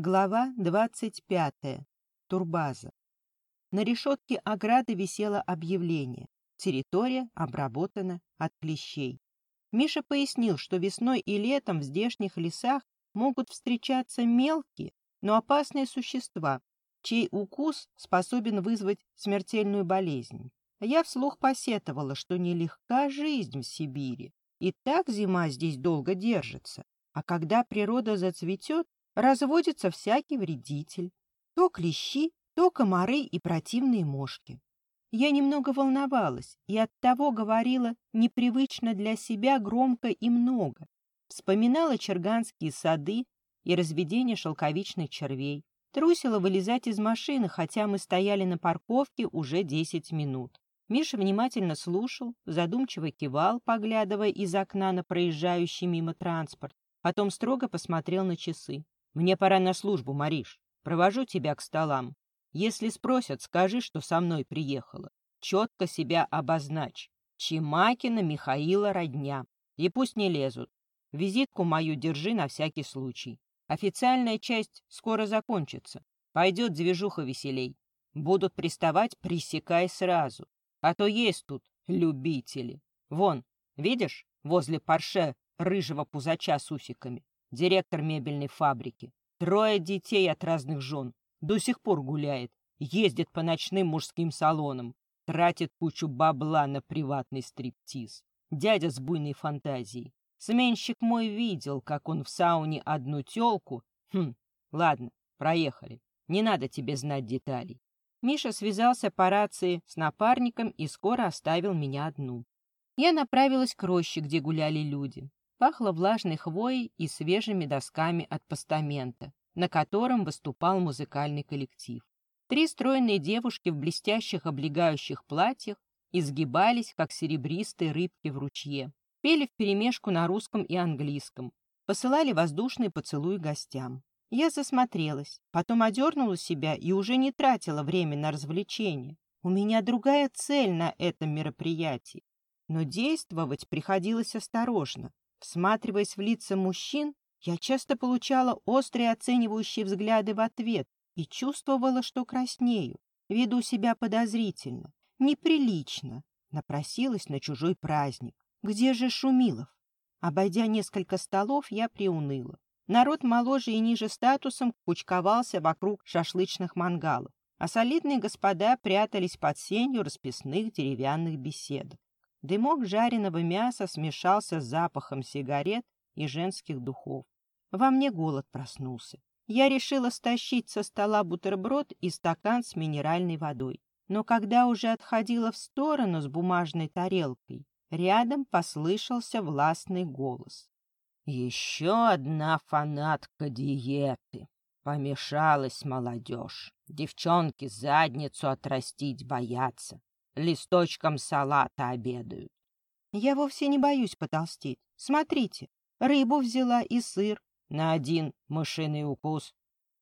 Глава 25. Турбаза. На решетке ограды висело объявление. Территория обработана от клещей. Миша пояснил, что весной и летом в здешних лесах могут встречаться мелкие, но опасные существа, чей укус способен вызвать смертельную болезнь. Я вслух посетовала, что нелегка жизнь в Сибири. И так зима здесь долго держится. А когда природа зацветет, разводится всякий вредитель. То клещи, то комары и противные мошки. Я немного волновалась и оттого говорила непривычно для себя громко и много. Вспоминала черганские сады и разведение шелковичных червей. Трусила вылезать из машины, хотя мы стояли на парковке уже 10 минут. Миша внимательно слушал, задумчиво кивал, поглядывая из окна на проезжающий мимо транспорт. Потом строго посмотрел на часы. Мне пора на службу, Мариш. Провожу тебя к столам. Если спросят, скажи, что со мной приехала. Четко себя обозначь. Чемакина Михаила родня. И пусть не лезут. Визитку мою держи на всякий случай. Официальная часть скоро закончится. Пойдет движуха веселей. Будут приставать, пресекай сразу. А то есть тут любители. Вон, видишь, возле парше рыжего пузача с усиками директор мебельной фабрики. Трое детей от разных жен. До сих пор гуляет. Ездит по ночным мужским салонам. Тратит кучу бабла на приватный стриптиз. Дядя с буйной фантазией. Сменщик мой видел, как он в сауне одну тёлку... Хм, ладно, проехали. Не надо тебе знать деталей. Миша связался по рации с напарником и скоро оставил меня одну. Я направилась к роще, где гуляли люди. Пахло влажной хвоей и свежими досками от постамента, на котором выступал музыкальный коллектив. Три стройные девушки в блестящих облегающих платьях изгибались, как серебристые рыбки в ручье, пели вперемешку на русском и английском, посылали воздушный поцелуй гостям. Я засмотрелась, потом одернула себя и уже не тратила время на развлечения. У меня другая цель на этом мероприятии. Но действовать приходилось осторожно. Всматриваясь в лица мужчин, я часто получала острые оценивающие взгляды в ответ и чувствовала, что краснею, веду себя подозрительно, неприлично, напросилась на чужой праздник. Где же Шумилов? Обойдя несколько столов, я приуныла. Народ моложе и ниже статусом кучковался вокруг шашлычных мангалов, а солидные господа прятались под сенью расписных деревянных беседок. Дымок жареного мяса смешался с запахом сигарет и женских духов. Во мне голод проснулся. Я решила стащить со стола бутерброд и стакан с минеральной водой. Но когда уже отходила в сторону с бумажной тарелкой, рядом послышался властный голос. «Еще одна фанатка диеты. Помешалась молодежь. Девчонки задницу отрастить боятся листочком салата обедают. Я вовсе не боюсь потолстеть. Смотрите, рыбу взяла и сыр. На один мышиный укус.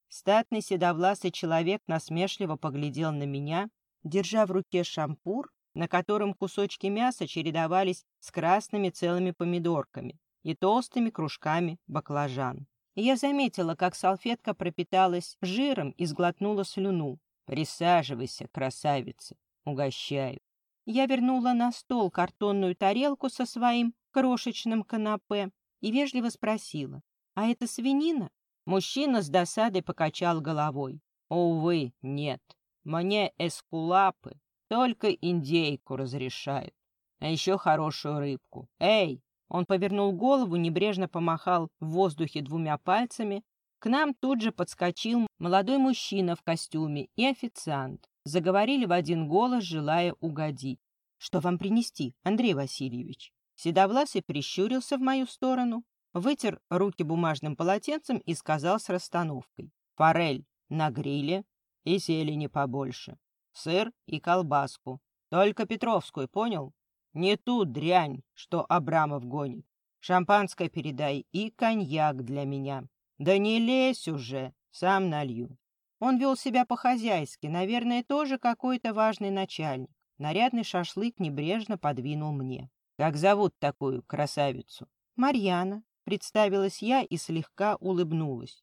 Статный седовласый человек насмешливо поглядел на меня, держа в руке шампур, на котором кусочки мяса чередовались с красными целыми помидорками и толстыми кружками баклажан. я заметила, как салфетка пропиталась жиром и сглотнула слюну. «Присаживайся, красавица!» Угощаю. Я вернула на стол картонную тарелку со своим крошечным канапе и вежливо спросила, «А это свинина?» Мужчина с досадой покачал головой. «Увы, нет. Мне эскулапы только индейку разрешают. А еще хорошую рыбку. Эй!» Он повернул голову, небрежно помахал в воздухе двумя пальцами. К нам тут же подскочил молодой мужчина в костюме и официант заговорили в один голос, желая угодить. «Что вам принести, Андрей Васильевич?» Седовласый прищурился в мою сторону, вытер руки бумажным полотенцем и сказал с расстановкой. «Форель на гриле и зелени побольше, сыр и колбаску. Только Петровскую, понял? Не ту дрянь, что Абрамов гонит. Шампанское передай и коньяк для меня. Да не лезь уже, сам налью. Он вел себя по-хозяйски, наверное, тоже какой-то важный начальник. Нарядный шашлык небрежно подвинул мне. «Как зовут такую красавицу?» «Марьяна», — представилась я и слегка улыбнулась.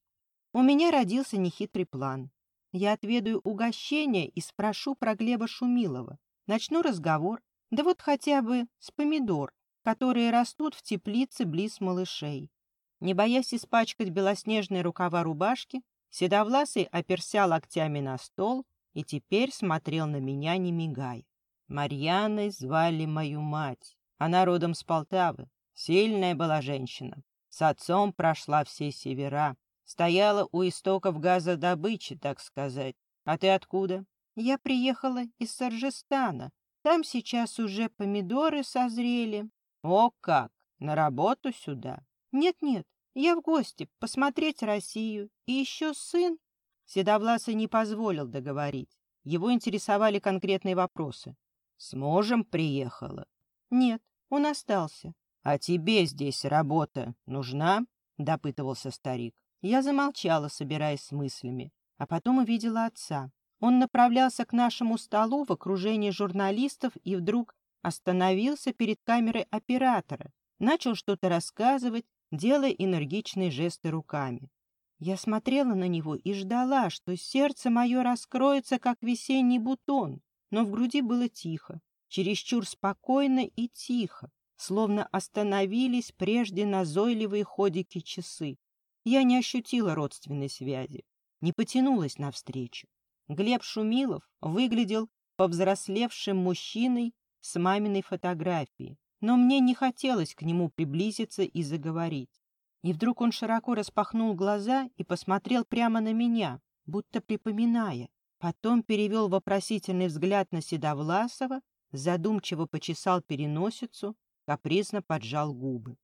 У меня родился нехитрый план. Я отведаю угощение и спрошу про Глеба Шумилова. Начну разговор, да вот хотя бы с помидор, которые растут в теплице близ малышей. Не боясь испачкать белоснежные рукава рубашки, Седовласый оперся локтями на стол и теперь смотрел на меня, не мигая. Марьяной звали мою мать. Она родом с Полтавы. Сильная была женщина. С отцом прошла все севера. Стояла у истоков газодобычи, так сказать. А ты откуда? Я приехала из Саржестана. Там сейчас уже помидоры созрели. О как! На работу сюда? Нет-нет, я в гости, посмотреть Россию. И еще сын. Седовласый не позволил договорить. Его интересовали конкретные вопросы. С мужем приехала? Нет, он остался. А тебе здесь работа нужна? Допытывался старик. Я замолчала, собираясь с мыслями, а потом увидела отца. Он направлялся к нашему столу в окружении журналистов и вдруг остановился перед камерой оператора, начал что-то рассказывать, делая энергичные жесты руками. Я смотрела на него и ждала, что сердце мое раскроется, как весенний бутон, но в груди было тихо, чересчур спокойно и тихо, словно остановились прежде назойливые ходики часы. Я не ощутила родственной связи, не потянулась навстречу. Глеб Шумилов выглядел повзрослевшим мужчиной с маминой фотографии, но мне не хотелось к нему приблизиться и заговорить. И вдруг он широко распахнул глаза и посмотрел прямо на меня, будто припоминая. Потом перевел вопросительный взгляд на Седовласова, задумчиво почесал переносицу, капризно поджал губы.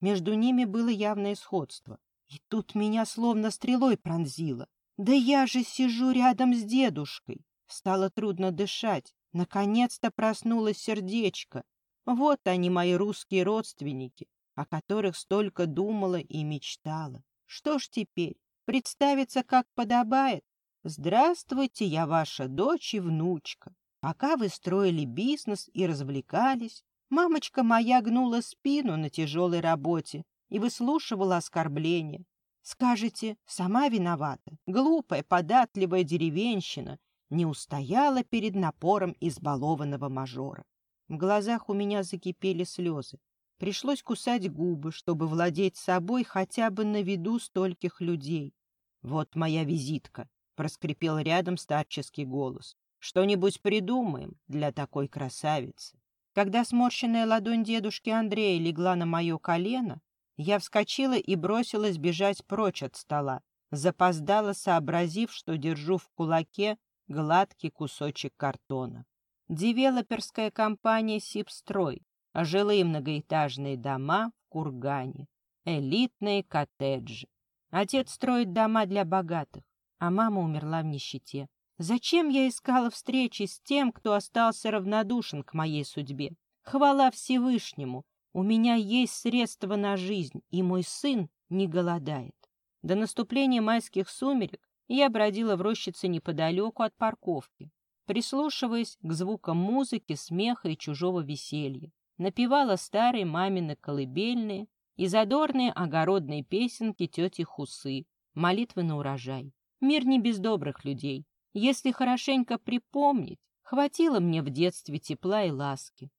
Между ними было явное сходство. И тут меня словно стрелой пронзило. Да я же сижу рядом с дедушкой. Стало трудно дышать. Наконец-то проснулось сердечко. Вот они, мои русские родственники, о которых столько думала и мечтала. Что ж теперь, представиться как подобает? Здравствуйте, я ваша дочь и внучка. Пока вы строили бизнес и развлекались, мамочка моя гнула спину на тяжелой работе и выслушивала оскорбления. Скажете, сама виновата, глупая, податливая деревенщина не устояла перед напором избалованного мажора. В глазах у меня закипели слезы. Пришлось кусать губы, чтобы владеть собой хотя бы на виду стольких людей. «Вот моя визитка», — проскрипел рядом старческий голос. «Что-нибудь придумаем для такой красавицы». Когда сморщенная ладонь дедушки Андрея легла на мое колено, я вскочила и бросилась бежать прочь от стола, запоздала, сообразив, что держу в кулаке гладкий кусочек картона. Девелоперская компания «Сибстрой», жилые многоэтажные дома в Кургане, элитные коттеджи. Отец строит дома для богатых, а мама умерла в нищете. Зачем я искала встречи с тем, кто остался равнодушен к моей судьбе? Хвала Всевышнему, у меня есть средства на жизнь, и мой сын не голодает. До наступления майских сумерек я бродила в рощице неподалеку от парковки, прислушиваясь к звукам музыки, смеха и чужого веселья. Напевала старые мамины колыбельные и задорные огородные песенки тети Хусы, молитвы на урожай. Мир не без добрых людей. Если хорошенько припомнить, хватило мне в детстве тепла и ласки.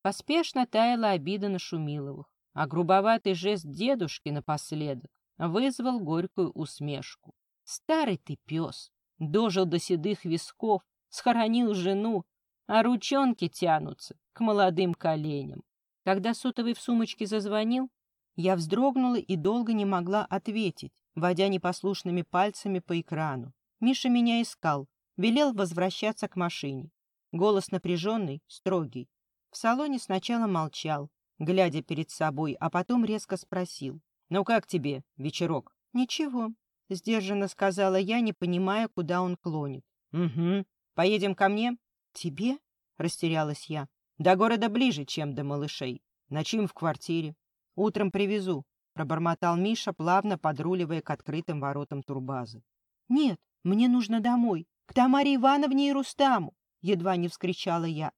Поспешно таяла обида на Шумиловых, а грубоватый жест дедушки напоследок вызвал горькую усмешку. Старый ты пес, дожил до седых висков, схоронил жену, а ручонки тянутся к молодым коленям. Когда сотовый в сумочке зазвонил, я вздрогнула и долго не могла ответить, водя непослушными пальцами по экрану. Миша меня искал, велел возвращаться к машине. Голос напряженный, строгий. В салоне сначала молчал, глядя перед собой, а потом резко спросил. «Ну как тебе, вечерок?» «Ничего», — сдержанно сказала я, не понимая, куда он клонит. «Угу. Поедем ко мне?» «Тебе?» — растерялась я. «До города ближе, чем до малышей. Ночуем в квартире. Утром привезу», — пробормотал Миша, плавно подруливая к открытым воротам турбазы. «Нет, мне нужно домой, к Тамаре Ивановне и Рустаму!» — едва не вскричала я.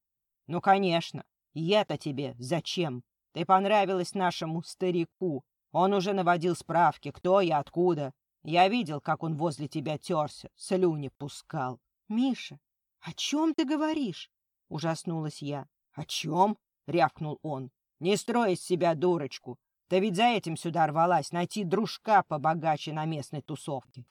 Ну, конечно. Я-то тебе зачем? Ты понравилась нашему старику. Он уже наводил справки, кто я, откуда. Я видел, как он возле тебя терся, слюни пускал. — Миша, о чем ты говоришь? — ужаснулась я. — О чем? — рявкнул он. — Не строй из себя дурочку. Ты ведь за этим сюда рвалась, найти дружка побогаче на местной тусовке.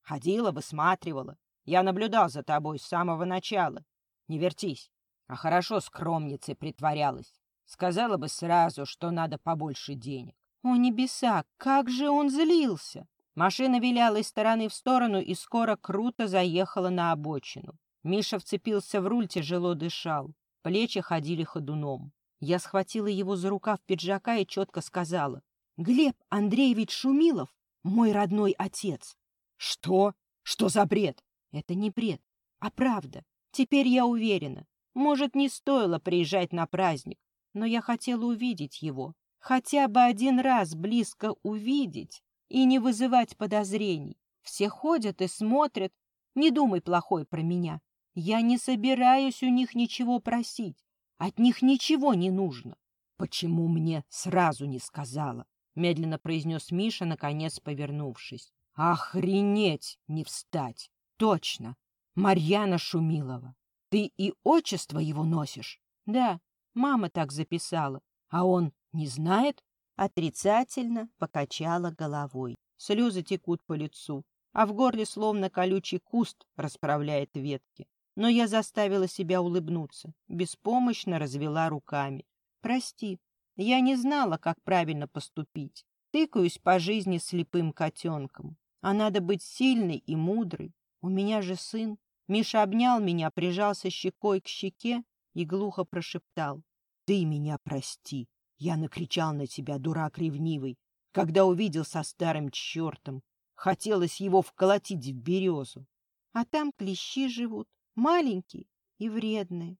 Ходила, высматривала. Я наблюдал за тобой с самого начала. Не вертись. А хорошо скромницей притворялась. Сказала бы сразу, что надо побольше денег. О, небеса, как же он злился! Машина виляла из стороны в сторону и скоро круто заехала на обочину. Миша вцепился в руль, тяжело дышал. Плечи ходили ходуном. Я схватила его за рукав пиджака и четко сказала. «Глеб Андреевич Шумилов — мой родной отец». «Что? Что за бред?» «Это не бред, а правда. Теперь я уверена. Может, не стоило приезжать на праздник, но я хотела увидеть его. Хотя бы один раз близко увидеть и не вызывать подозрений. Все ходят и смотрят. Не думай плохой про меня. Я не собираюсь у них ничего просить. От них ничего не нужно. Почему мне сразу не сказала? Медленно произнес Миша, наконец повернувшись. Охренеть не встать! Точно! Марьяна Шумилова. Ты и отчество его носишь? Да, мама так записала. А он не знает? Отрицательно покачала головой. Слезы текут по лицу, а в горле словно колючий куст расправляет ветки но я заставила себя улыбнуться, беспомощно развела руками. «Прости, я не знала, как правильно поступить. Тыкаюсь по жизни слепым котенком. А надо быть сильной и мудрой. У меня же сын». Миша обнял меня, прижался щекой к щеке и глухо прошептал. «Ты меня прости. Я накричал на тебя, дурак ревнивый, когда увидел со старым чертом. Хотелось его вколотить в березу. А там клещи живут, маленькие и вредные.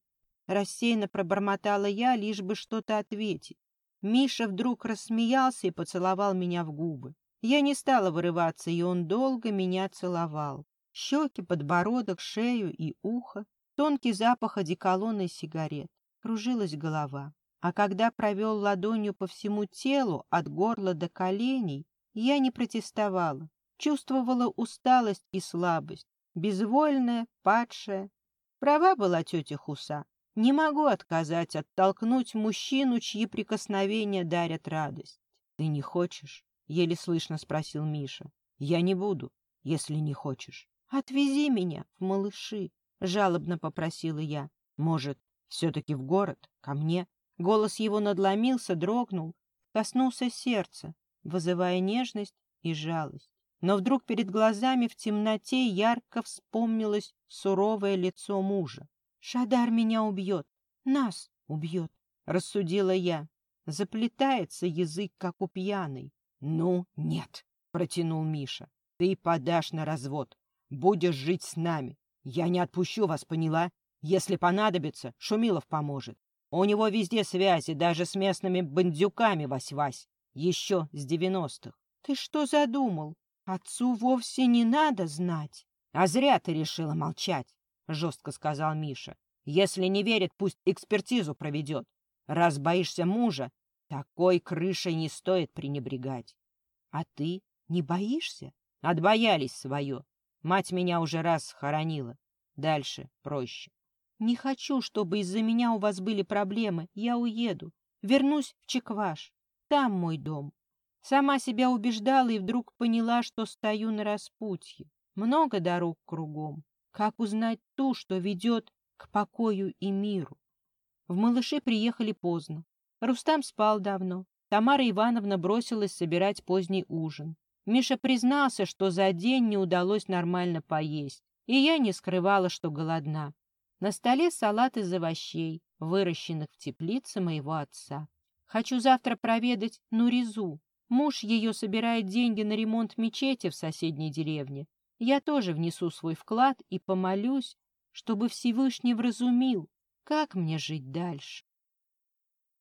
Рассеянно пробормотала я, лишь бы что-то ответить. Миша вдруг рассмеялся и поцеловал меня в губы. Я не стала вырываться, и он долго меня целовал. Щеки, подбородок, шею и ухо. Тонкий запах одеколона и сигарет. Кружилась голова. А когда провел ладонью по всему телу, от горла до коленей, я не протестовала. Чувствовала усталость и слабость безвольная, падшая. Права была тетя Хуса. Не могу отказать, оттолкнуть мужчину, чьи прикосновения дарят радость. — Ты не хочешь? — еле слышно спросил Миша. — Я не буду, если не хочешь. — Отвези меня в малыши, — жалобно попросила я. — Может, все-таки в город, ко мне? Голос его надломился, дрогнул, коснулся сердца, вызывая нежность и жалость. Но вдруг перед глазами в темноте ярко вспомнилось суровое лицо мужа. «Шадар меня убьет, нас убьет», — рассудила я. Заплетается язык, как у пьяной. «Ну, нет», — протянул Миша. «Ты подашь на развод. Будешь жить с нами. Я не отпущу вас, поняла? Если понадобится, Шумилов поможет. У него везде связи, даже с местными бандюками, Вась-Вась. Еще с девяностых. Ты что задумал? Отцу вовсе не надо знать. — А зря ты решила молчать, — жестко сказал Миша. — Если не верит, пусть экспертизу проведет. Раз боишься мужа, такой крышей не стоит пренебрегать. — А ты не боишься? — Отбоялись свое. Мать меня уже раз хоронила. Дальше проще. — Не хочу, чтобы из-за меня у вас были проблемы. Я уеду. Вернусь в Чекваш. Там мой дом. Сама себя убеждала и вдруг поняла, что стою на распутье. Много дорог кругом. Как узнать ту, что ведет к покою и миру? В малыши приехали поздно. Рустам спал давно. Тамара Ивановна бросилась собирать поздний ужин. Миша признался, что за день не удалось нормально поесть, и я не скрывала, что голодна. На столе салат из овощей, выращенных в теплице моего отца. Хочу завтра проведать Нуризу, Муж ее собирает деньги на ремонт мечети в соседней деревне. Я тоже внесу свой вклад и помолюсь, чтобы Всевышний вразумил, как мне жить дальше.